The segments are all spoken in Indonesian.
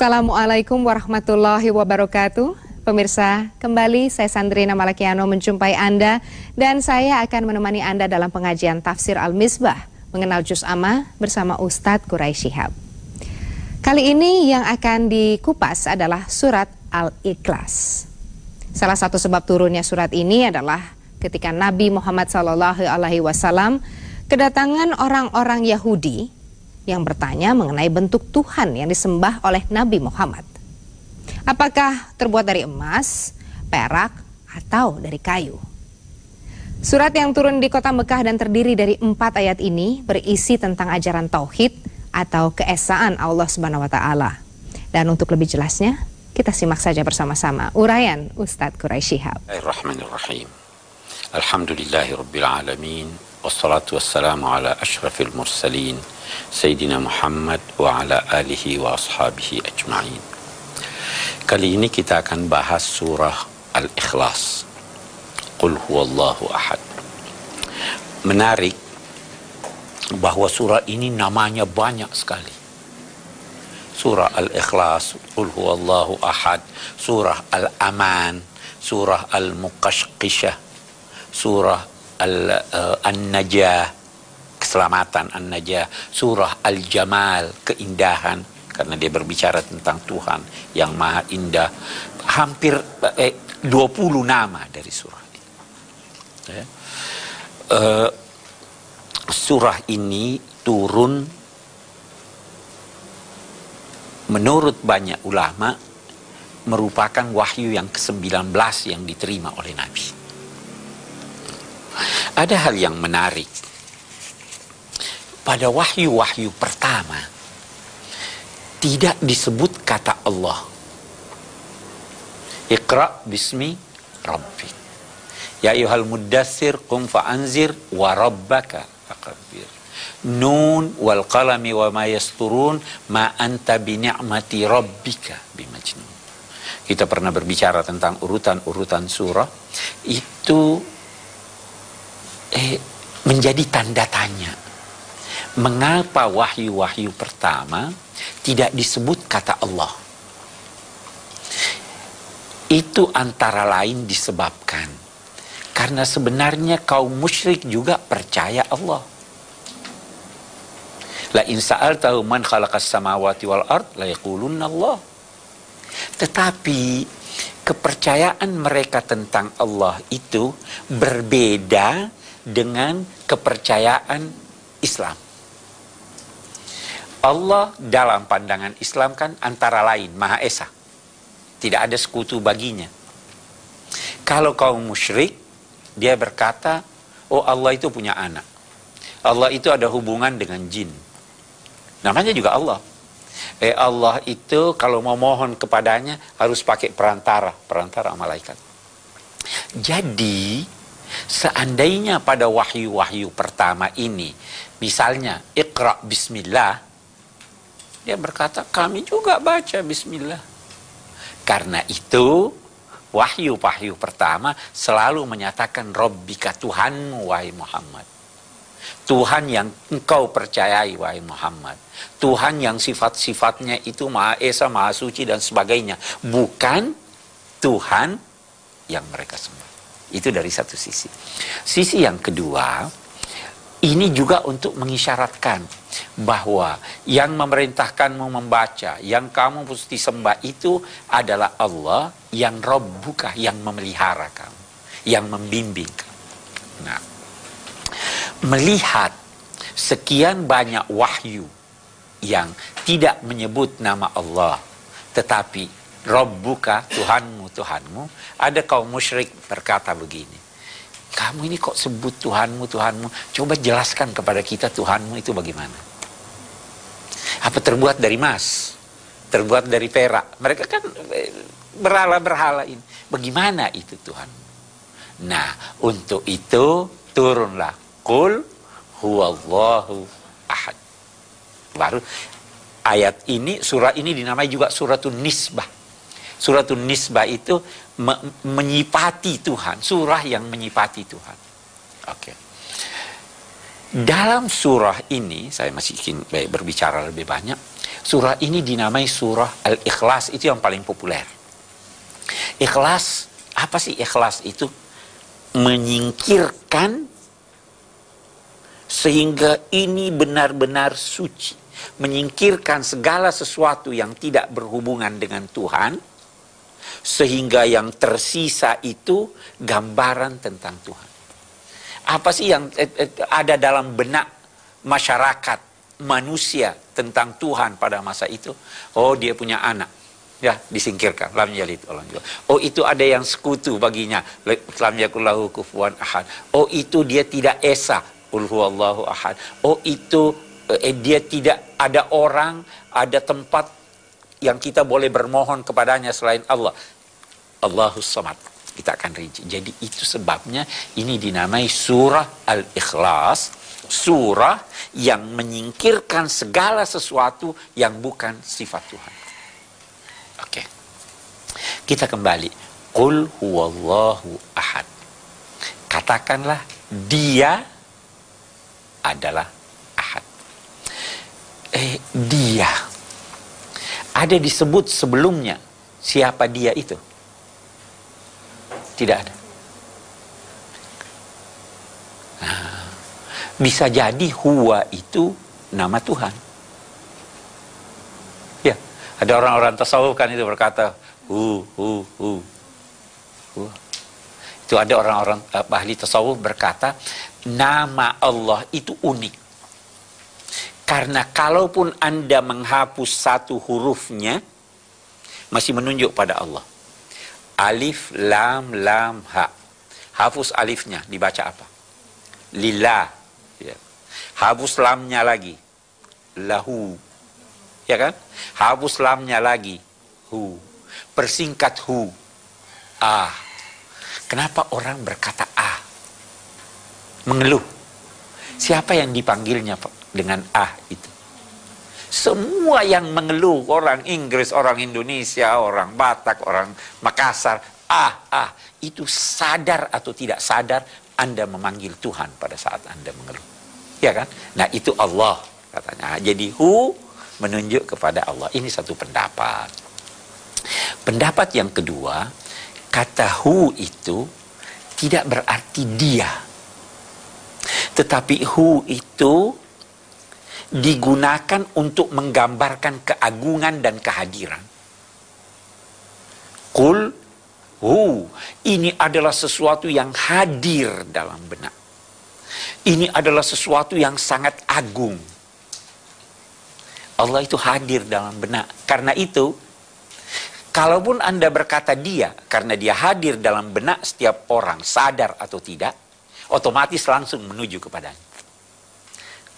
Assalamualaikum warahmatullahi wabarakatuh. Pemirsa, kembali saya Sandrina Malakiano menjumpai Anda dan saya akan menemani Anda dalam pengajian Tafsir Al-Misbah mengenal Juz Amma bersama Ustadz Quraisy Shihab. Kali ini yang akan dikupas adalah surat Al-Ikhlas. Salah satu sebab turunnya surat ini adalah ketika Nabi Muhammad SAW kedatangan orang-orang Yahudi yang bertanya mengenai bentuk Tuhan yang disembah oleh Nabi Muhammad. Apakah terbuat dari emas, perak, atau dari kayu? Surat yang turun di kota Mekah dan terdiri dari empat ayat ini berisi tentang ajaran tauhid atau keesaan Allah Subhanahu wa taala. Dan untuk lebih jelasnya, kita simak saja bersama-sama uraian Ustadz Quraisy Shihab. Bismillahirrahmanirrahim. Alhamdulillahirabbil alamin wassalatu wassalamu ala asyrafil mursalin sayyidina Muhammad alihi wa ashabihi ajma'in. Kali ini kita akan bahas surah Al-Ikhlas. Qul huwallahu ahad. Menarik bahwa surah ini namanya banyak sekali. Surah Al-Ikhlas, Qul huwallahu ahad, surah Al-Aman, surah Al-Muqashqishah, surah Al-Najah, keselamatan An-Najah, surah Al-Jamal, keindahan, karena dia berbicara tentang Tuhan yang maha indah. Hampir eh, 20 nama dari surah ini. Ya. Uh, surah ini turun menurut banyak ulama merupakan wahyu yang ke-19 yang diterima oleh Nabi. Ada hal yang menarik. Pada wahyu-wahyu pertama, tidak disebut kata Allah. Iqra bismi rabbi. Ya ayuhal muddassir qum fa'anzir wa rabbaka fakabbir. Nun wal qalami wa ma yasturun ma anta bi ni'mati rabbika bimajnun. Kita pernah berbicara tentang urutan-urutan surah itu menjadi tanda tanya. Mengapa wahyu-wahyu pertama tidak disebut kata Allah? Itu antara lain disebabkan karena sebenarnya kaum musyrik juga percaya Allah. La in sa'altahu man khalaqas samawati wal ard la Allah. Tetapi kepercayaan mereka tentang Allah itu berbeda dengan kepercayaan Islam. Allah dalam pandangan Islam kan antara lain Maha Esa. Tidak ada sekutu baginya. Kalau kaum musyrik, dia berkata, oh Allah itu punya anak. Allah itu ada hubungan dengan jin. Namanya juga Allah. Eh Allah itu kalau mau mohon kepadanya harus pakai perantara, perantara malaikat. Jadi seandainya pada wahyu-wahyu pertama ini, misalnya Iqra Bismillah, dia berkata kami juga baca Bismillah. Karena itu wahyu-wahyu pertama selalu menyatakan Robbika Tuhanmu wahai Muhammad. Tuhan yang engkau percayai wahai Muhammad. Tuhan yang sifat-sifatnya itu Maha Esa, Maha Suci dan sebagainya. Bukan Tuhan yang mereka sembah. Itu dari satu sisi. Sisi yang kedua, ini juga untuk mengisyaratkan bahwa yang memerintahkanmu membaca, yang kamu mesti sembah itu adalah Allah yang Rabbuka, yang memelihara kamu, yang membimbing kamu. Nah, melihat sekian banyak wahyu yang tidak menyebut nama Allah, tetapi Rabbuka, Tuhanmu, Tuhanmu, ada kaum musyrik berkata begini, kamu ini kok sebut Tuhanmu, Tuhanmu. Coba jelaskan kepada kita Tuhanmu itu bagaimana. Apa terbuat dari emas? Terbuat dari perak? Mereka kan eh, berhala-berhala ini. Bagaimana itu Tuhan? Nah, untuk itu turunlah. Qul huwallahu ahad. Baru ayat ini, surah ini dinamai juga suratun nisbah. Suratun nisbah itu me menyipati Tuhan, surah yang menyipati Tuhan. Oke. Okay. Dalam surah ini, saya masih ingin berbicara lebih banyak. Surah ini dinamai surah Al-Ikhlas, itu yang paling populer. Ikhlas, apa sih ikhlas itu? Menyingkirkan sehingga ini benar-benar suci. Menyingkirkan segala sesuatu yang tidak berhubungan dengan Tuhan, sehingga yang tersisa itu gambaran tentang Tuhan. Apa sih yang eh, eh, ada dalam benak masyarakat manusia tentang Tuhan pada masa itu? Oh, dia punya anak. Ya, disingkirkan. Lam yalid Oh, itu ada yang sekutu baginya. Lam yakullahu kufuwan ahad. Oh, itu dia tidak esa. Qul huwallahu ahad. Oh, itu eh, dia tidak ada orang, ada tempat yang kita boleh bermohon kepadanya selain Allah. Allahus Samad. Kita akan rinci. Jadi itu sebabnya ini dinamai surah Al-Ikhlas. Surah yang menyingkirkan segala sesuatu yang bukan sifat Tuhan. Oke. Kita kembali. Qul huwallahu ahad. Katakanlah dia adalah ahad. Eh, dia. Ada disebut sebelumnya. Siapa dia itu? Tidak ada. Nah, bisa jadi huwa itu nama Tuhan. Ya, ada orang-orang tasawuf kan itu berkata hu hu hu. hu. Itu ada orang-orang uh, ahli tasawuf berkata nama Allah itu unik. Karena kalaupun Anda menghapus satu hurufnya masih menunjuk pada Allah. Alif, lam, lam, ha. Hapus alifnya, dibaca apa? Lillah. Ya. Hapus lamnya lagi. Lahu. Ya kan? Hapus lamnya lagi. Hu. Persingkat hu. Ah. Kenapa orang berkata ah? Mengeluh. Siapa yang dipanggilnya dengan ah itu? Semua yang mengeluh, orang Inggris, orang Indonesia, orang Batak, orang Makassar, ah, ah, itu sadar atau tidak sadar Anda memanggil Tuhan pada saat Anda mengeluh. Ya kan? Nah itu Allah katanya. Jadi hu menunjuk kepada Allah. Ini satu pendapat. Pendapat yang kedua, kata hu itu tidak berarti dia. Tetapi hu itu digunakan untuk menggambarkan keagungan dan kehadiran. Kul hu, ini adalah sesuatu yang hadir dalam benak. Ini adalah sesuatu yang sangat agung. Allah itu hadir dalam benak. Karena itu, kalaupun Anda berkata dia, karena dia hadir dalam benak setiap orang, sadar atau tidak, otomatis langsung menuju kepadanya.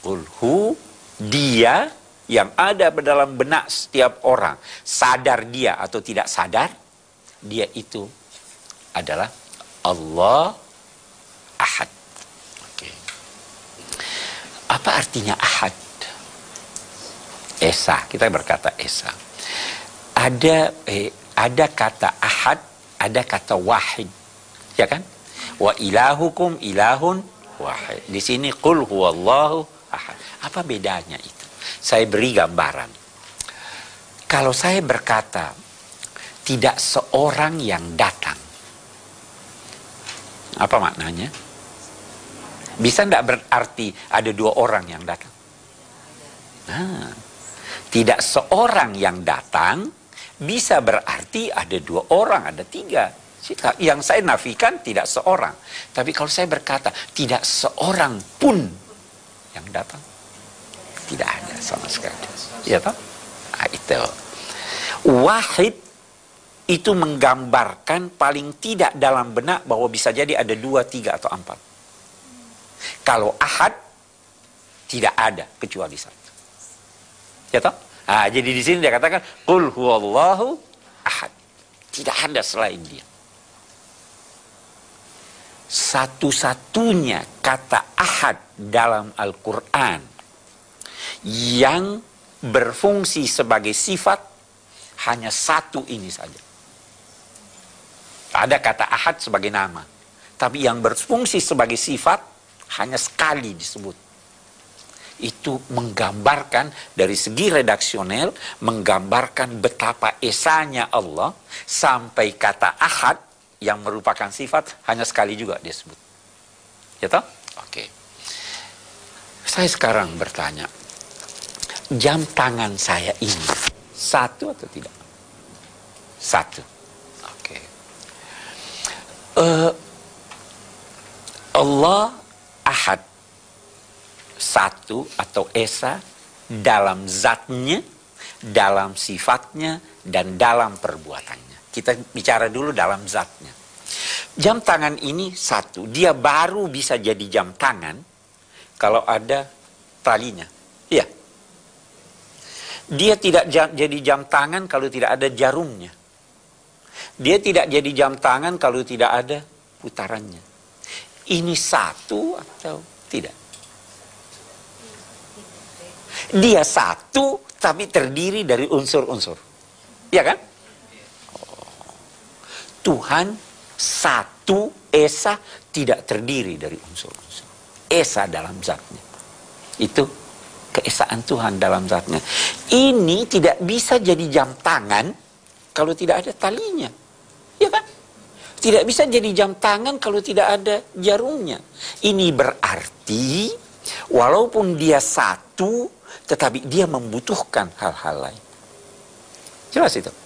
Kul hu dia yang ada dalam benak setiap orang, sadar dia atau tidak sadar, dia itu adalah Allah Ahad. Oke. Apa artinya Ahad? Esa, kita berkata Esa. Ada eh, ada kata Ahad, ada kata Wahid. Ya kan? Wa ilahukum ilahun wahid. Di sini qul huwallahu ahad. Apa bedanya itu? Saya beri gambaran. Kalau saya berkata, tidak seorang yang datang. Apa maknanya? Bisa tidak berarti ada dua orang yang datang? Nah, tidak seorang yang datang bisa berarti ada dua orang, ada tiga. Yang saya nafikan tidak seorang. Tapi kalau saya berkata tidak seorang pun yang datang tidak ada sama sekali ya toh nah, itu wahid itu menggambarkan paling tidak dalam benak bahwa bisa jadi ada dua, tiga, atau empat. Kalau ahad, tidak ada kecuali satu. Ya toh? Nah, jadi di sini dia katakan, Qul huwallahu ahad. Tidak ada selain dia satu-satunya kata ahad dalam Al-Quran yang berfungsi sebagai sifat hanya satu ini saja. Ada kata ahad sebagai nama. Tapi yang berfungsi sebagai sifat hanya sekali disebut. itu menggambarkan dari segi redaksional menggambarkan betapa esanya Allah sampai kata ahad yang merupakan sifat hanya sekali juga dia sebut. Ya toh? Oke. Saya sekarang bertanya, jam tangan saya ini satu atau tidak? Satu. Oke. Uh, Allah ahad satu atau esa dalam zatnya, dalam sifatnya, dan dalam perbuatannya. Kita bicara dulu dalam zatnya. Jam tangan ini satu, dia baru bisa jadi jam tangan kalau ada talinya. Iya. Dia tidak jam, jadi jam tangan kalau tidak ada jarumnya. Dia tidak jadi jam tangan kalau tidak ada putarannya. Ini satu atau tidak? Dia satu tapi terdiri dari unsur-unsur. Ya kan? Tuhan satu Esa tidak terdiri dari unsur-unsur. Esa dalam zatnya. Itu keesaan Tuhan dalam zatnya. Ini tidak bisa jadi jam tangan kalau tidak ada talinya. Ya kan? Tidak bisa jadi jam tangan kalau tidak ada jarumnya. Ini berarti walaupun dia satu, tetapi dia membutuhkan hal-hal lain. Jelas itu.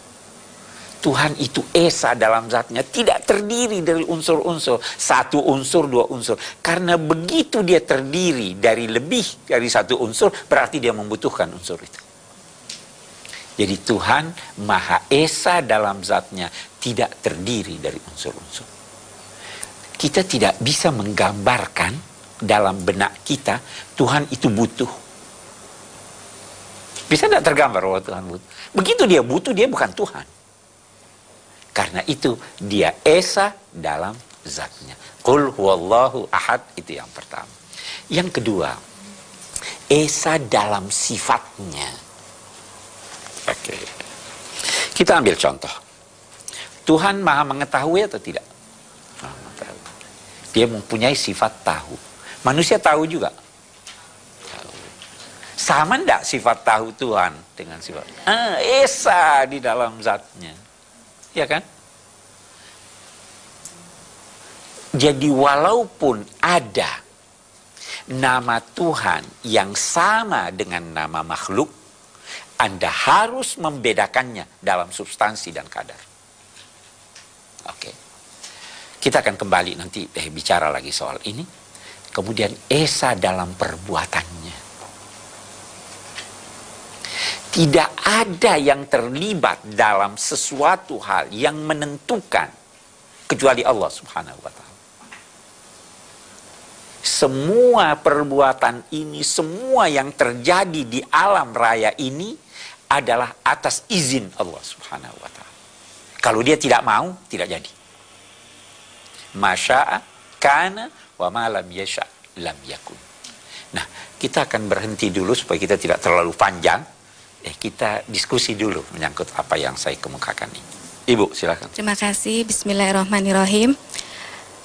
Tuhan itu Esa dalam zatnya tidak terdiri dari unsur-unsur. Satu unsur, dua unsur. Karena begitu dia terdiri dari lebih dari satu unsur, berarti dia membutuhkan unsur itu. Jadi Tuhan Maha Esa dalam zatnya tidak terdiri dari unsur-unsur. Kita tidak bisa menggambarkan dalam benak kita Tuhan itu butuh. Bisa tidak tergambar bahwa Tuhan butuh? Begitu dia butuh, dia bukan Tuhan. Karena itu dia Esa dalam zatnya. Qul huwallahu ahad itu yang pertama. Yang kedua, Esa dalam sifatnya. Oke. Kita ambil contoh. Tuhan maha mengetahui atau tidak? Maha mengetahui. Dia mempunyai sifat tahu. Manusia tahu juga. Tahu. Sama enggak sifat tahu Tuhan dengan sifat? Ah, Esa di dalam zatnya. Ya kan? Jadi walaupun ada nama Tuhan yang sama dengan nama makhluk, Anda harus membedakannya dalam substansi dan kadar. Oke. Kita akan kembali nanti eh, bicara lagi soal ini. Kemudian Esa dalam perbuatannya. Tidak ada yang terlibat dalam sesuatu hal yang menentukan kecuali Allah Subhanahu wa taala. Semua perbuatan ini, semua yang terjadi di alam raya ini adalah atas izin Allah Subhanahu wa taala. Kalau dia tidak mau, tidak jadi. Masya'a kana wa ma lam yasha lam yakun. Nah, kita akan berhenti dulu supaya kita tidak terlalu panjang eh kita diskusi dulu menyangkut apa yang saya kemukakan ini. Ibu, silakan. Terima kasih. Bismillahirrahmanirrahim.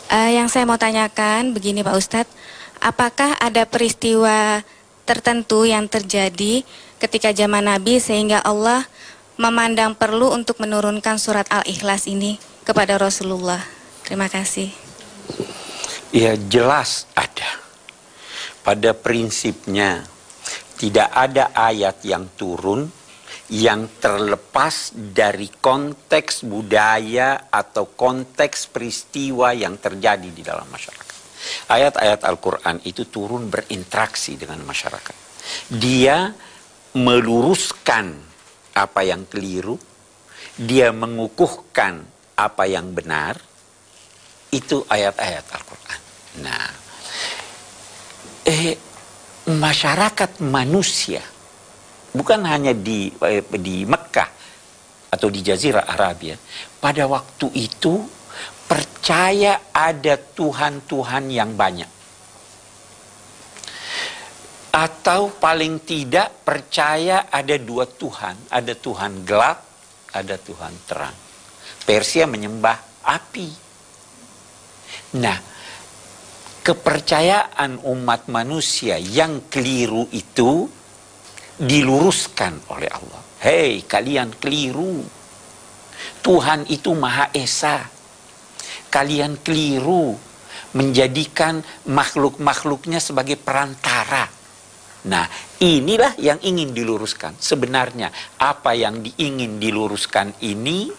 Uh, yang saya mau tanyakan begini Pak Ustadz, apakah ada peristiwa tertentu yang terjadi ketika zaman Nabi sehingga Allah memandang perlu untuk menurunkan surat Al-Ikhlas ini kepada Rasulullah? Terima kasih. Ya jelas ada. Pada prinsipnya tidak ada ayat yang turun yang terlepas dari konteks budaya atau konteks peristiwa yang terjadi di dalam masyarakat. Ayat-ayat Al-Quran itu turun berinteraksi dengan masyarakat. Dia meluruskan apa yang keliru, dia mengukuhkan apa yang benar, itu ayat-ayat Al-Quran. Nah, eh, masyarakat manusia bukan hanya di eh, di Mekah atau di Jazirah Arabia pada waktu itu percaya ada Tuhan-Tuhan yang banyak. Atau paling tidak percaya ada dua Tuhan ada Tuhan gelap ada Tuhan terang. Persia menyembah api. Nah kepercayaan umat manusia yang keliru itu diluruskan oleh Allah. Hei, kalian keliru. Tuhan itu Maha Esa. Kalian keliru menjadikan makhluk-makhluknya sebagai perantara. Nah, inilah yang ingin diluruskan. Sebenarnya apa yang diingin diluruskan ini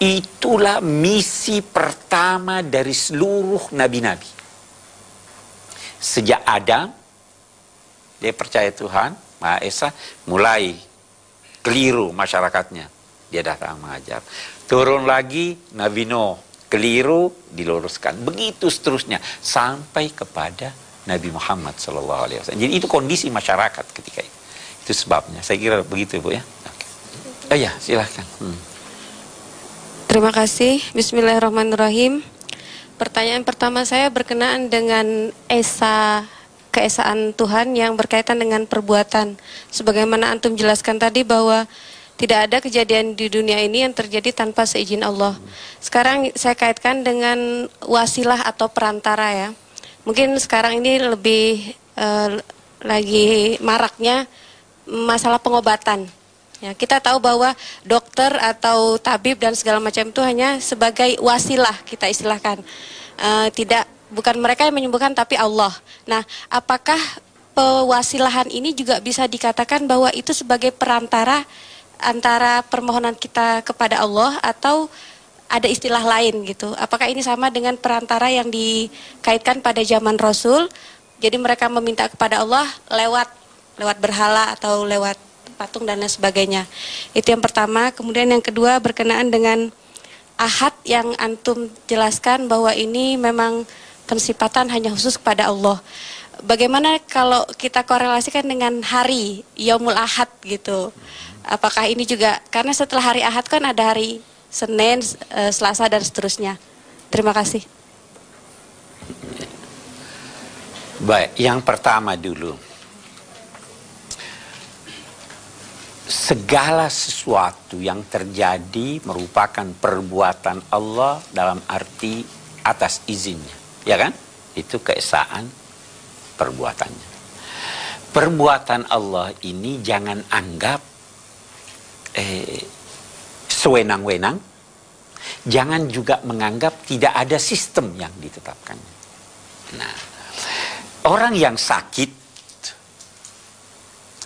itulah misi pertama dari seluruh nabi-nabi. Sejak Adam dia percaya Tuhan, Maha Esa, mulai keliru masyarakatnya. Dia datang mengajar. Turun lagi Nabi Nuh, keliru diluruskan. Begitu seterusnya sampai kepada Nabi Muhammad Sallallahu Alaihi Wasallam. Jadi itu kondisi masyarakat ketika itu. Itu sebabnya. Saya kira begitu bu ya. Oh ya silahkan. Hmm. Terima kasih. Bismillahirrahmanirrahim. Pertanyaan pertama saya berkenaan dengan esa keesaan Tuhan yang berkaitan dengan perbuatan. Sebagaimana antum jelaskan tadi bahwa tidak ada kejadian di dunia ini yang terjadi tanpa seizin Allah. Sekarang saya kaitkan dengan wasilah atau perantara ya. Mungkin sekarang ini lebih uh, lagi maraknya masalah pengobatan. Ya, kita tahu bahwa dokter atau tabib dan segala macam itu hanya sebagai wasilah kita istilahkan. Uh, tidak bukan mereka yang menyembuhkan tapi Allah. Nah, apakah pewasilahan ini juga bisa dikatakan bahwa itu sebagai perantara antara permohonan kita kepada Allah atau ada istilah lain gitu. Apakah ini sama dengan perantara yang dikaitkan pada zaman Rasul? Jadi mereka meminta kepada Allah lewat lewat berhala atau lewat patung dan lain sebagainya. Itu yang pertama. Kemudian yang kedua berkenaan dengan ahad yang antum jelaskan bahwa ini memang pensipatan hanya khusus kepada Allah. Bagaimana kalau kita korelasikan dengan hari Yaumul Ahad gitu? Apakah ini juga karena setelah hari Ahad kan ada hari Senin, eh, Selasa dan seterusnya. Terima kasih. Baik, yang pertama dulu segala sesuatu yang terjadi merupakan perbuatan Allah dalam arti atas izinnya. Ya kan? Itu keesaan perbuatannya. Perbuatan Allah ini jangan anggap eh, sewenang-wenang. Jangan juga menganggap tidak ada sistem yang ditetapkannya. Nah, orang yang sakit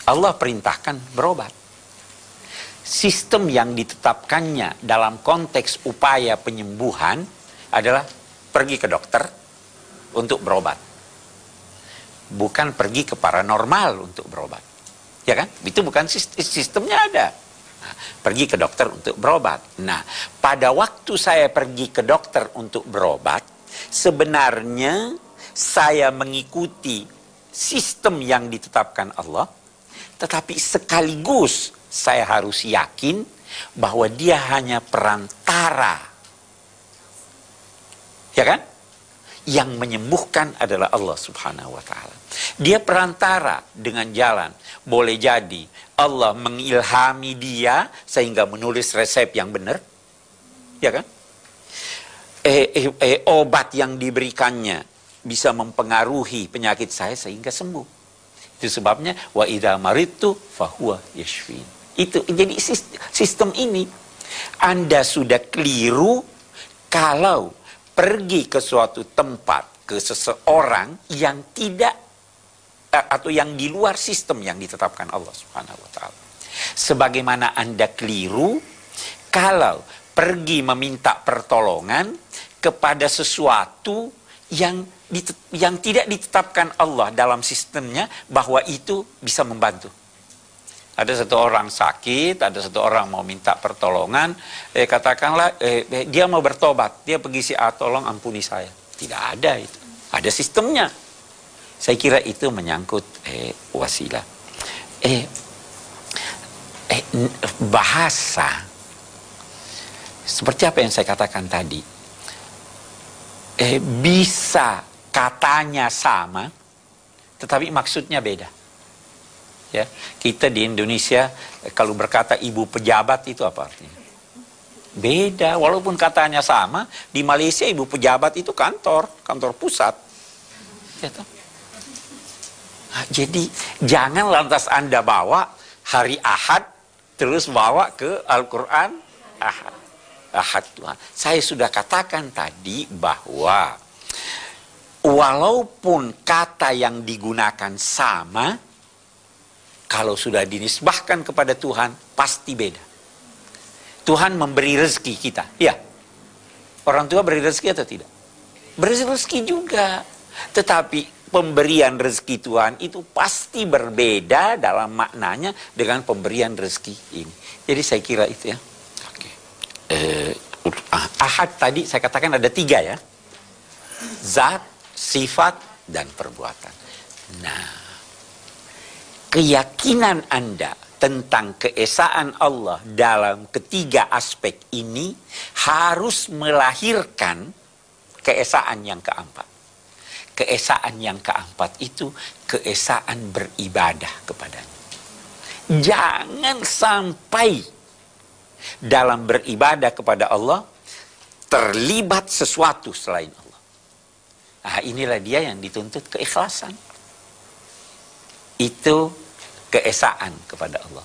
Allah perintahkan berobat sistem yang ditetapkannya dalam konteks upaya penyembuhan adalah pergi ke dokter untuk berobat. Bukan pergi ke paranormal untuk berobat. Ya kan? Itu bukan sistemnya ada. Nah, pergi ke dokter untuk berobat. Nah, pada waktu saya pergi ke dokter untuk berobat, sebenarnya saya mengikuti sistem yang ditetapkan Allah, tetapi sekaligus saya harus yakin bahwa dia hanya perantara. Ya kan? Yang menyembuhkan adalah Allah Subhanahu wa taala. Dia perantara dengan jalan. Boleh jadi Allah mengilhami dia sehingga menulis resep yang benar. Ya kan? Eh, eh, eh, obat yang diberikannya bisa mempengaruhi penyakit saya sehingga sembuh. Itu sebabnya wa idza maridtu fahuwa yashfin. Itu jadi sistem ini Anda sudah keliru kalau pergi ke suatu tempat ke seseorang yang tidak eh, atau yang di luar sistem yang ditetapkan Allah Subhanahu wa taala. Sebagaimana Anda keliru kalau pergi meminta pertolongan kepada sesuatu yang yang tidak ditetapkan Allah dalam sistemnya bahwa itu bisa membantu. Ada satu orang sakit, ada satu orang mau minta pertolongan, eh, katakanlah eh, eh, dia mau bertobat, dia pergi si A tolong ampuni saya. Tidak ada itu, ada sistemnya. Saya kira itu menyangkut eh, wasilah. Eh, eh, bahasa seperti apa yang saya katakan tadi, eh, bisa katanya sama, tetapi maksudnya beda ya kita di Indonesia kalau berkata ibu pejabat itu apa artinya beda walaupun katanya sama di Malaysia ibu pejabat itu kantor kantor pusat Ya? Nah, jadi jangan lantas Anda bawa hari Ahad terus bawa ke Al-Quran Ahad. Ahad Tuhan. Saya sudah katakan tadi bahwa walaupun kata yang digunakan sama, kalau sudah dinisbahkan kepada Tuhan, pasti beda. Tuhan memberi rezeki kita. Ya. Orang tua beri rezeki atau tidak? Beri rezeki juga. Tetapi pemberian rezeki Tuhan itu pasti berbeda dalam maknanya dengan pemberian rezeki ini. Jadi saya kira itu ya. Oke. Eh, ahad tadi saya katakan ada tiga ya. Zat, sifat, dan perbuatan. Nah, keyakinan Anda tentang keesaan Allah dalam ketiga aspek ini harus melahirkan keesaan yang keempat. Keesaan yang keempat itu keesaan beribadah kepadanya. Jangan sampai dalam beribadah kepada Allah terlibat sesuatu selain Allah. Nah, inilah dia yang dituntut keikhlasan. Itu keesaan kepada Allah.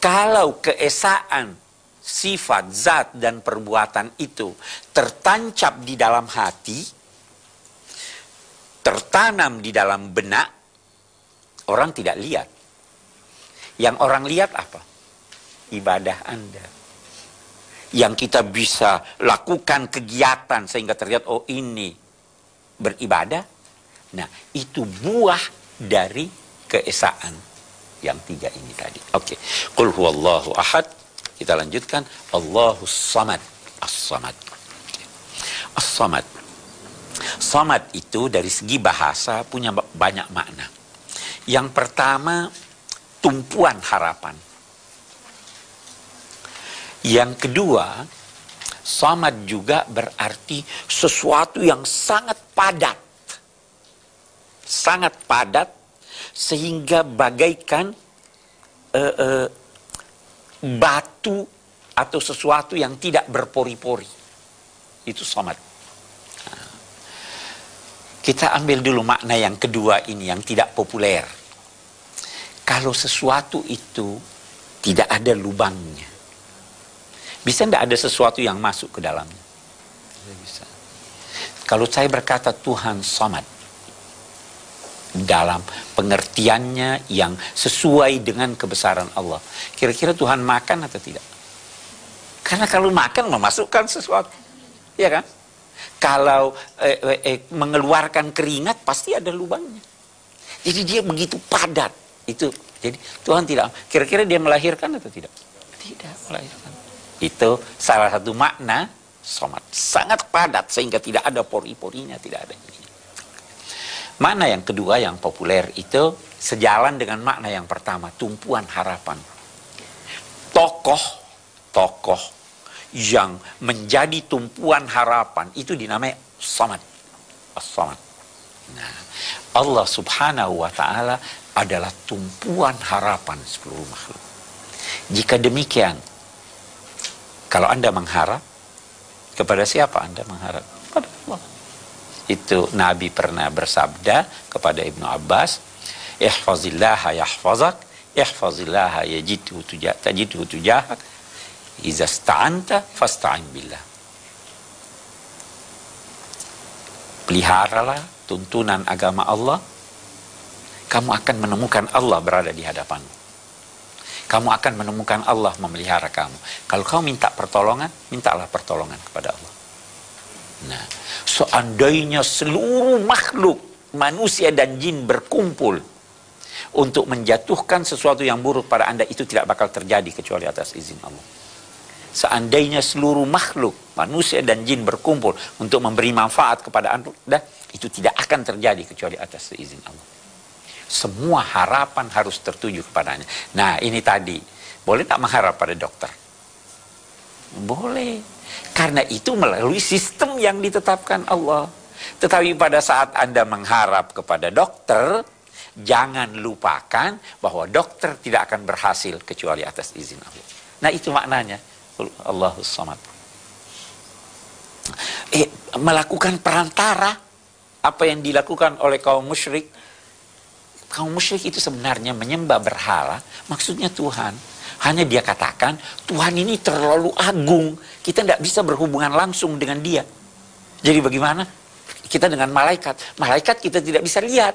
Kalau keesaan sifat, zat, dan perbuatan itu tertancap di dalam hati, tertanam di dalam benak, orang tidak lihat. Yang orang lihat apa? Ibadah Anda. Yang kita bisa lakukan kegiatan sehingga terlihat, oh ini beribadah. Nah, itu buah dari keesaan yang tiga ini tadi. Oke. Qul huwallahu ahad. Kita lanjutkan. Allahu samad. As-samad. As-samad. Samad itu dari segi bahasa punya banyak makna. Yang pertama, tumpuan harapan. Yang kedua, samad juga berarti sesuatu yang sangat padat. Sangat padat sehingga bagaikan uh, uh, batu atau sesuatu yang tidak berpori-pori. Itu somat. Kita ambil dulu makna yang kedua ini yang tidak populer. Kalau sesuatu itu tidak ada lubangnya. Bisa tidak ada sesuatu yang masuk ke dalamnya? Kalau saya berkata Tuhan somat, dalam pengertiannya yang sesuai dengan kebesaran Allah. Kira-kira Tuhan makan atau tidak? Karena kalau makan memasukkan sesuatu. Ya kan? Kalau eh, eh, eh, mengeluarkan keringat pasti ada lubangnya. Jadi dia begitu padat. Itu jadi Tuhan tidak kira-kira dia melahirkan atau tidak? Tidak melahirkan. Itu salah satu makna somat. Sangat padat sehingga tidak ada pori-porinya, tidak ada ini. Makna yang kedua yang populer itu sejalan dengan makna yang pertama, tumpuan harapan. Tokoh, tokoh yang menjadi tumpuan harapan itu dinamai samad. As-samad. Nah, Allah subhanahu wa ta'ala adalah tumpuan harapan seluruh makhluk. Jika demikian, kalau Anda mengharap, kepada siapa Anda mengharap? Kepada Allah. Itu Nabi pernah bersabda kepada Ibnu Abbas, "Ihfazillah yahfazak, ihfazillah yajidhu tujah, tajidhu tujahak, iza sta'anta fasta'in billah." Peliharalah tuntunan agama Allah, kamu akan menemukan Allah berada di hadapanmu. Kamu akan menemukan Allah memelihara kamu. Kalau kamu minta pertolongan, mintalah pertolongan kepada Allah. Nah, seandainya seluruh makhluk manusia dan jin berkumpul untuk menjatuhkan sesuatu yang buruk pada Anda itu tidak bakal terjadi kecuali atas izin Allah. Seandainya seluruh makhluk manusia dan jin berkumpul untuk memberi manfaat kepada Anda, itu tidak akan terjadi kecuali atas izin Allah. Semua harapan harus tertuju kepadanya. Nah, ini tadi. Boleh tak mengharap pada dokter? Boleh. Karena itu melalui sistem yang ditetapkan Allah. Tetapi pada saat Anda mengharap kepada dokter, jangan lupakan bahwa dokter tidak akan berhasil kecuali atas izin Allah. Nah itu maknanya. Allahus samad. Eh, melakukan perantara apa yang dilakukan oleh kaum musyrik kaum musyrik itu sebenarnya menyembah berhala maksudnya Tuhan hanya dia katakan Tuhan ini terlalu agung. Kita tidak bisa berhubungan langsung dengan dia. Jadi bagaimana? Kita dengan malaikat. Malaikat kita tidak bisa lihat.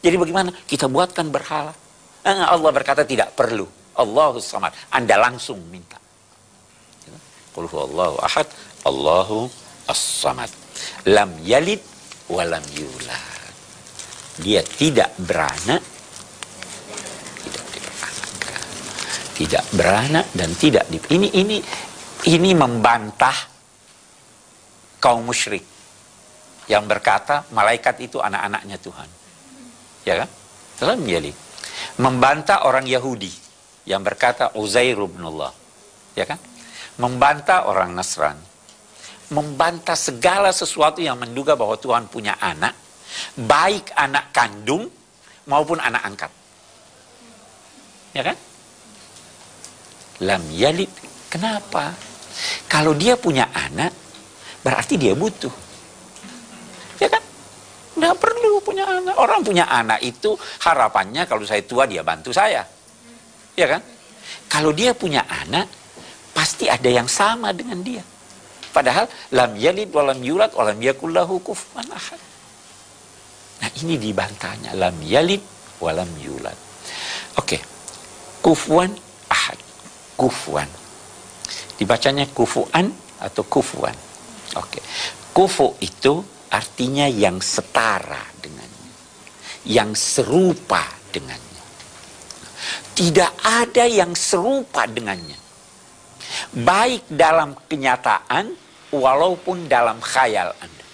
Jadi bagaimana? Kita buatkan berhala. Eh, Allah berkata tidak perlu. Allahu samad. Anda langsung minta. Qul huwallahu ahad. Allahu as-samad. Lam yalid walam yulad. Dia tidak beranak tidak diberanak tidak beranak dan tidak di ini ini ini membantah kaum musyrik yang berkata malaikat itu anak-anaknya Tuhan. Ya kan? Lam yalid membantah orang Yahudi yang berkata Uzair bin Allah ya kan? Membantah orang Nasrani membantah segala sesuatu yang menduga bahwa Tuhan punya anak, baik anak kandung maupun anak angkat. Ya kan? Lam yalid. Kenapa? Kalau dia punya anak, berarti dia butuh. Ya kan? Nggak perlu punya anak. Orang punya anak itu harapannya kalau saya tua dia bantu saya. Ya kan? Kalau dia punya anak, pasti ada yang sama dengan dia. Padahal lam yalid walam yulad walam yakullahu kufuwan ahad. Nah ini dibantahnya lam yalid walam yulad. Oke. Okay. Kufuwan ahad. Kufuwan. Dibacanya kufuan atau kufuan. Oke. Kufu itu artinya yang setara dengannya. Yang serupa dengannya. Tidak ada yang serupa dengannya baik dalam kenyataan walaupun dalam khayal Anda.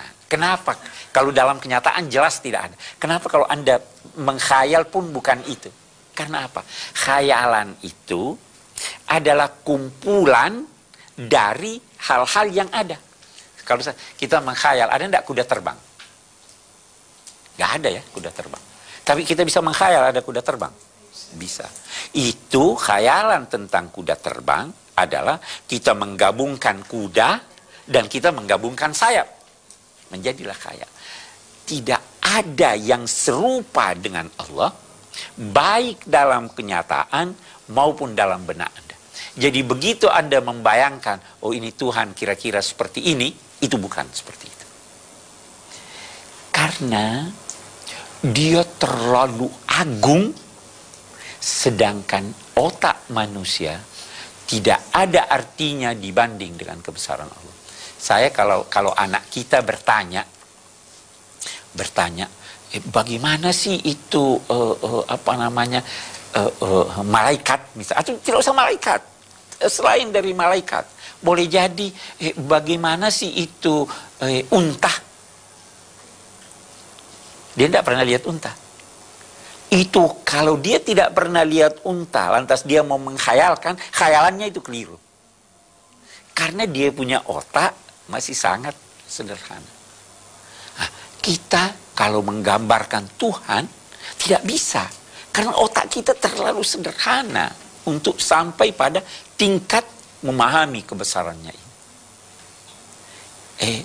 Nah, kenapa? Kalau dalam kenyataan jelas tidak ada. Kenapa kalau Anda mengkhayal pun bukan itu? Karena apa? Khayalan itu adalah kumpulan dari hal-hal yang ada. Kalau kita mengkhayal, ada tidak kuda terbang? Gak ada ya kuda terbang. Tapi kita bisa mengkhayal ada kuda terbang. Bisa. Itu khayalan tentang kuda terbang adalah kita menggabungkan kuda dan kita menggabungkan sayap. Menjadilah khayal. Tidak ada yang serupa dengan Allah, baik dalam kenyataan maupun dalam benak Anda. Jadi begitu Anda membayangkan, oh ini Tuhan kira-kira seperti ini, itu bukan seperti itu. Karena dia terlalu agung Sedangkan otak manusia tidak ada artinya dibanding dengan kebesaran Allah. Saya kalau kalau anak kita bertanya bertanya eh, bagaimana sih itu uh, uh, apa namanya uh, uh, malaikat misalnya atau tidak usah malaikat selain dari malaikat boleh jadi eh, bagaimana sih itu eh, unta dia tidak pernah lihat unta itu kalau dia tidak pernah lihat unta, lantas dia mau menghayalkan, khayalannya itu keliru. Karena dia punya otak masih sangat sederhana. Kita kalau menggambarkan Tuhan tidak bisa. Karena otak kita terlalu sederhana untuk sampai pada tingkat memahami kebesarannya ini. Eh,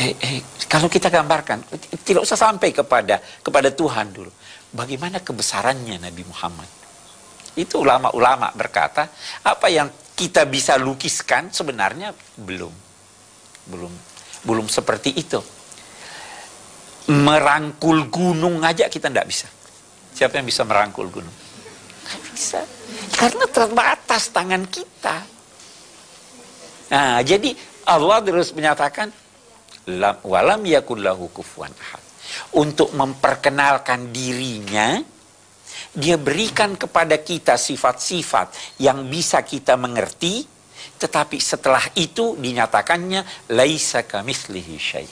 eh, eh, kalau kita gambarkan, tidak usah sampai kepada kepada Tuhan dulu bagaimana kebesarannya Nabi Muhammad. Itu ulama-ulama berkata, apa yang kita bisa lukiskan sebenarnya belum. Belum belum seperti itu. Merangkul gunung aja kita tidak bisa. Siapa yang bisa merangkul gunung? bisa. Karena terbatas tangan kita. Nah, jadi Allah terus menyatakan, walam yakullahu kufuan ahad untuk memperkenalkan dirinya, dia berikan kepada kita sifat-sifat yang bisa kita mengerti, tetapi setelah itu dinyatakannya laisa kamitslihi syai.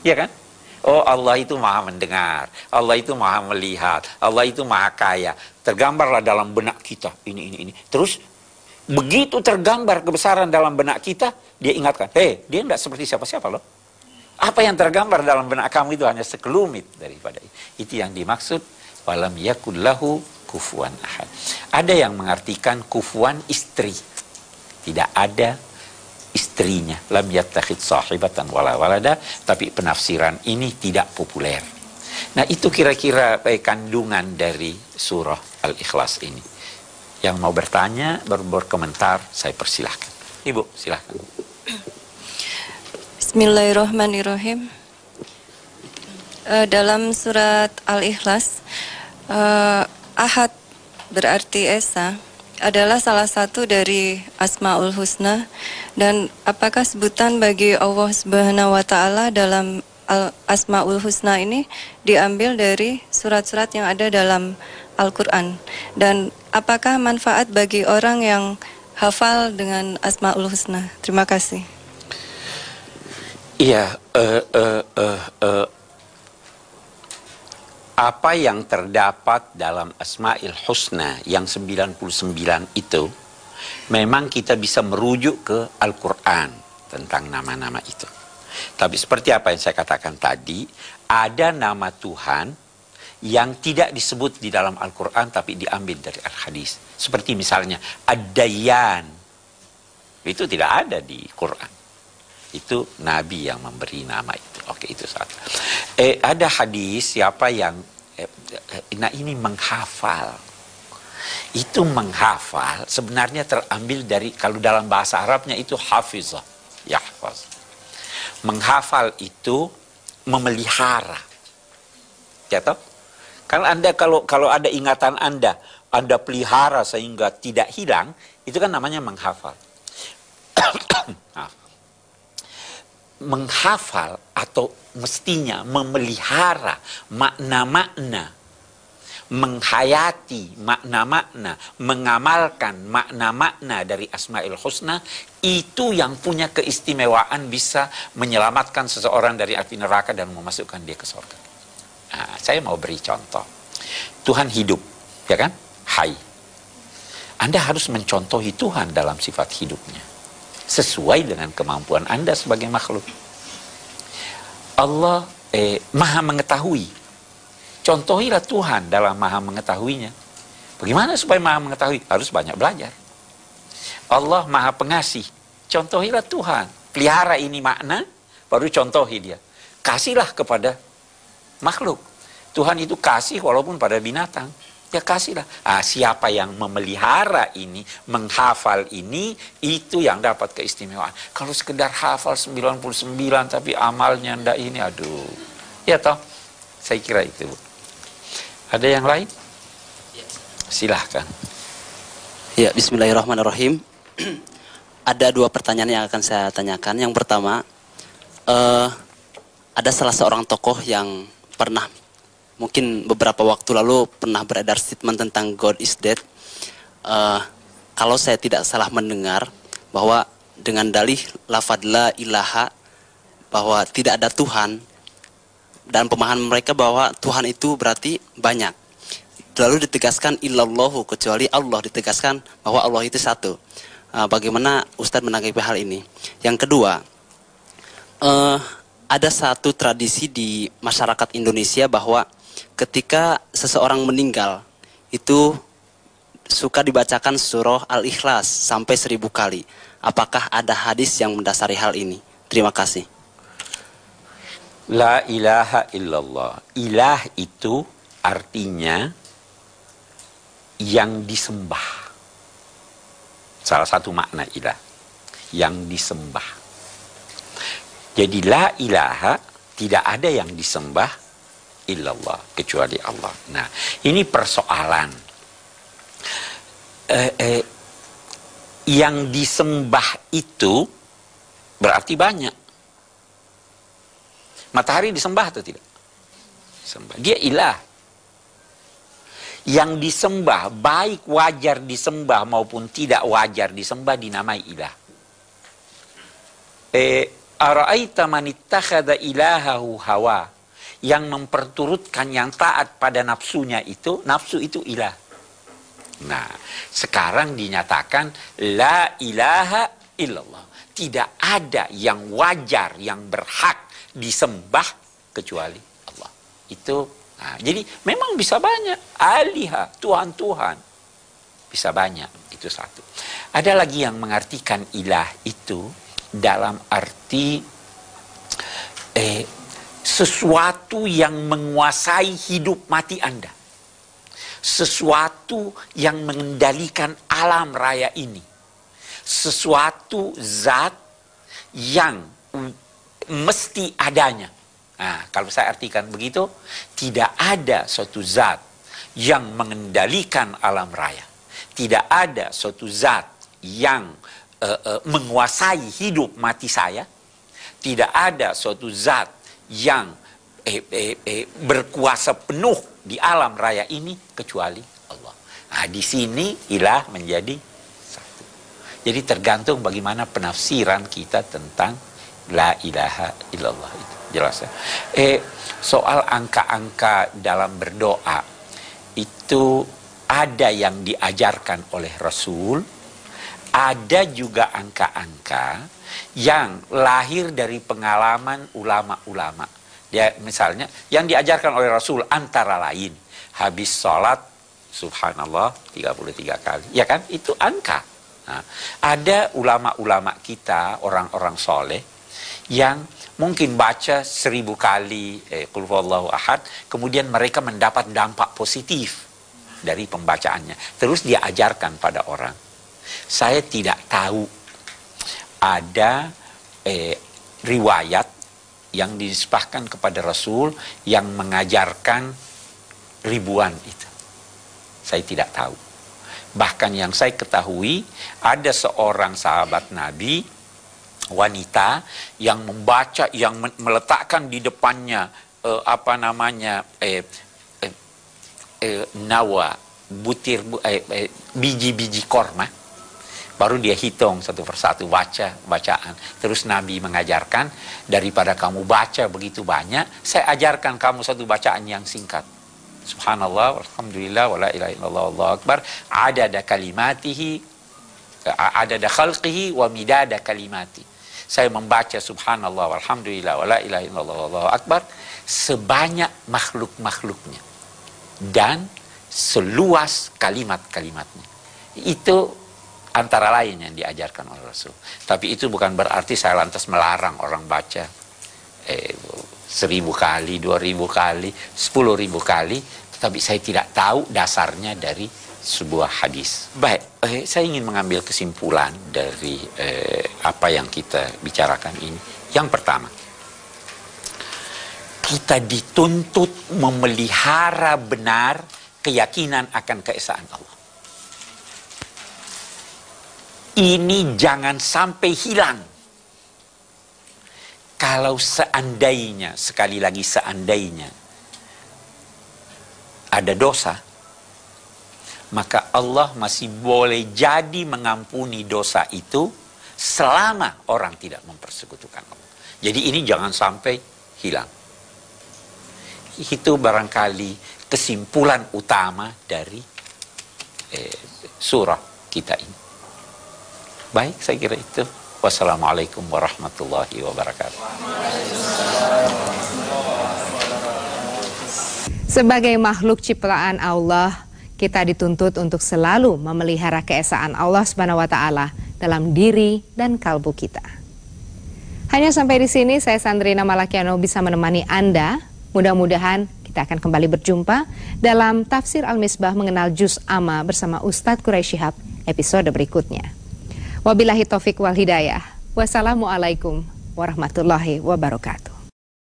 Ya kan? Oh Allah itu maha mendengar, Allah itu maha melihat, Allah itu maha kaya. Tergambarlah dalam benak kita ini ini ini. Terus begitu tergambar kebesaran dalam benak kita, dia ingatkan, hei dia tidak seperti siapa-siapa loh. Apa yang tergambar dalam benak kamu itu hanya sekelumit daripada itu. Itu yang dimaksud walam yakullahu kufuan ahad. Ada yang mengartikan kufuan istri. Tidak ada istrinya. Lam yattakhid sahibatan wala walada. Tapi penafsiran ini tidak populer. Nah itu kira-kira eh, kandungan dari surah Al-Ikhlas ini. Yang mau bertanya, ber berkomentar, saya persilahkan. Ibu, silahkan. Bismillahirrahmanirrahim. Uh, dalam surat Al-Ikhlas, uh, Ahad berarti Esa adalah salah satu dari Asmaul Husna dan apakah sebutan bagi Allah Subhanahu wa taala dalam Asmaul Husna ini diambil dari surat-surat yang ada dalam Al-Qur'an dan apakah manfaat bagi orang yang hafal dengan Asmaul Husna? Terima kasih. Iya, uh, uh, uh, uh, apa yang terdapat dalam Asma'il Husna yang 99 itu memang kita bisa merujuk ke Al-Quran tentang nama-nama itu. Tapi seperti apa yang saya katakan tadi, ada nama Tuhan yang tidak disebut di dalam Al-Quran tapi diambil dari Al-Hadis. Seperti misalnya Ad-Dayyan. Itu tidak ada di Quran. Itu Nabi yang memberi nama itu. Oke, itu satu. Eh, ada hadis siapa yang eh, nah ini menghafal. Itu menghafal sebenarnya terambil dari kalau dalam bahasa Arabnya itu hafizah. Yahfaz. Menghafal itu memelihara. Ya toh? Kan Anda kalau kalau ada ingatan Anda, Anda pelihara sehingga tidak hilang, itu kan namanya menghafal. menghafal atau mestinya memelihara makna-makna, menghayati makna-makna, mengamalkan makna-makna dari Asmaul Husna, itu yang punya keistimewaan bisa menyelamatkan seseorang dari api neraka dan memasukkan dia ke surga. Nah, saya mau beri contoh. Tuhan hidup, ya kan? Hai. Anda harus mencontohi Tuhan dalam sifat hidupnya sesuai dengan kemampuan Anda sebagai makhluk. Allah eh, maha mengetahui. Contohilah Tuhan dalam maha mengetahuinya. Bagaimana supaya maha mengetahui? Harus banyak belajar. Allah maha pengasih. Contohilah Tuhan. Pelihara ini makna, baru contohi dia. Kasihlah kepada makhluk. Tuhan itu kasih walaupun pada binatang. Ya kasihlah. Ah, siapa yang memelihara ini, menghafal ini, itu yang dapat keistimewaan. Kalau sekedar hafal 99 tapi amalnya ndak ini, aduh. Ya toh, saya kira itu. Ada yang lain? Silahkan. Ya, Bismillahirrahmanirrahim. ada dua pertanyaan yang akan saya tanyakan. Yang pertama, uh, ada salah seorang tokoh yang pernah mungkin beberapa waktu lalu pernah beredar statement tentang God is dead. Uh, kalau saya tidak salah mendengar bahwa dengan dalih lafadla ilaha bahwa tidak ada Tuhan dan pemahaman mereka bahwa Tuhan itu berarti banyak. Lalu ditegaskan illallahu kecuali Allah ditegaskan bahwa Allah itu satu. Uh, bagaimana Ustadz menanggapi hal ini? Yang kedua, uh, ada satu tradisi di masyarakat Indonesia bahwa ketika seseorang meninggal itu suka dibacakan surah Al-Ikhlas sampai seribu kali. Apakah ada hadis yang mendasari hal ini? Terima kasih. La ilaha illallah. Ilah itu artinya yang disembah. Salah satu makna ilah. Yang disembah. Jadi la ilaha tidak ada yang disembah illallah kecuali Allah. Nah, ini persoalan eh, eh, yang disembah itu berarti banyak. Matahari disembah atau tidak? Sembah. Dia ilah. Yang disembah, baik wajar disembah maupun tidak wajar disembah dinamai ilah. Eh, Ara'aita ilahahu hawa yang memperturutkan yang taat pada nafsunya itu, nafsu itu ilah. Nah, sekarang dinyatakan la ilaha illallah. Tidak ada yang wajar, yang berhak disembah kecuali Allah. Itu, nah, jadi memang bisa banyak. Aliha, Tuhan-Tuhan. Bisa banyak, itu satu. Ada lagi yang mengartikan ilah itu dalam arti eh, sesuatu yang menguasai hidup mati Anda. Sesuatu yang mengendalikan alam raya ini. Sesuatu zat yang mesti adanya. Nah, kalau saya artikan begitu, tidak ada suatu zat yang mengendalikan alam raya. Tidak ada suatu zat yang uh, uh, menguasai hidup mati saya. Tidak ada suatu zat yang eh, eh, eh, berkuasa penuh di alam raya ini kecuali Allah. Nah, di sini ilah menjadi satu. Jadi tergantung bagaimana penafsiran kita tentang la ilaha illallah itu. Jelas ya. Eh, soal angka-angka dalam berdoa itu ada yang diajarkan oleh Rasul, ada juga angka-angka yang lahir dari pengalaman ulama-ulama. Dia misalnya yang diajarkan oleh Rasul antara lain habis sholat subhanallah 33 kali. Ya kan? Itu angka. Nah, ada ulama-ulama kita, orang-orang soleh yang mungkin baca seribu kali eh, ahad, kemudian mereka mendapat dampak positif dari pembacaannya. Terus dia ajarkan pada orang. Saya tidak tahu ada eh, riwayat yang disepahkan kepada Rasul yang mengajarkan ribuan itu. Saya tidak tahu. Bahkan yang saya ketahui ada seorang sahabat Nabi wanita yang membaca yang meletakkan di depannya uh, apa namanya eh, eh, eh, nawa butir eh, eh, biji-biji korma baru dia hitung satu persatu baca bacaan. Terus Nabi mengajarkan daripada kamu baca begitu banyak saya ajarkan kamu satu bacaan yang singkat. Subhanallah, Alhamdulillah, wala ilaha illallah, Allah Akbar. Adada kalimatihi, adada khalqihi, wa midada kalimati. Saya membaca subhanallah walhamdulillah wala ilaha illallah wallahu akbar sebanyak makhluk-makhluknya. Dan seluas kalimat-kalimatnya. Itu antara lain yang diajarkan oleh Rasul tapi itu bukan berarti saya lantas melarang orang baca eh, seribu kali, dua ribu kali, sepuluh ribu kali tetapi saya tidak tahu dasarnya dari sebuah hadis. Baik, eh, saya ingin mengambil kesimpulan dari eh, apa yang kita bicarakan ini. Yang pertama, kita dituntut memelihara benar keyakinan akan keesaan Allah. Ini jangan sampai hilang. Kalau seandainya, sekali lagi seandainya, ada dosa, maka Allah masih boleh jadi mengampuni dosa itu selama orang tidak mempersekutukan Allah. Jadi ini jangan sampai hilang. Itu barangkali kesimpulan utama dari eh, surah kita ini. Baik, saya kira itu. Wassalamualaikum warahmatullahi wabarakatuh. Sebagai makhluk ciptaan Allah, kita dituntut untuk selalu memelihara keesaan Allah Subhanahu wa taala dalam diri dan kalbu kita. Hanya sampai di sini saya Sandrina Malakiano bisa menemani Anda. Mudah-mudahan kita akan kembali berjumpa dalam Tafsir Al-Misbah mengenal Juz Amma bersama Ustadz Quraisy Shihab episode berikutnya. Wabillahi taufik wal hidayah. Wassalamualaikum warahmatullahi wabarakatuh.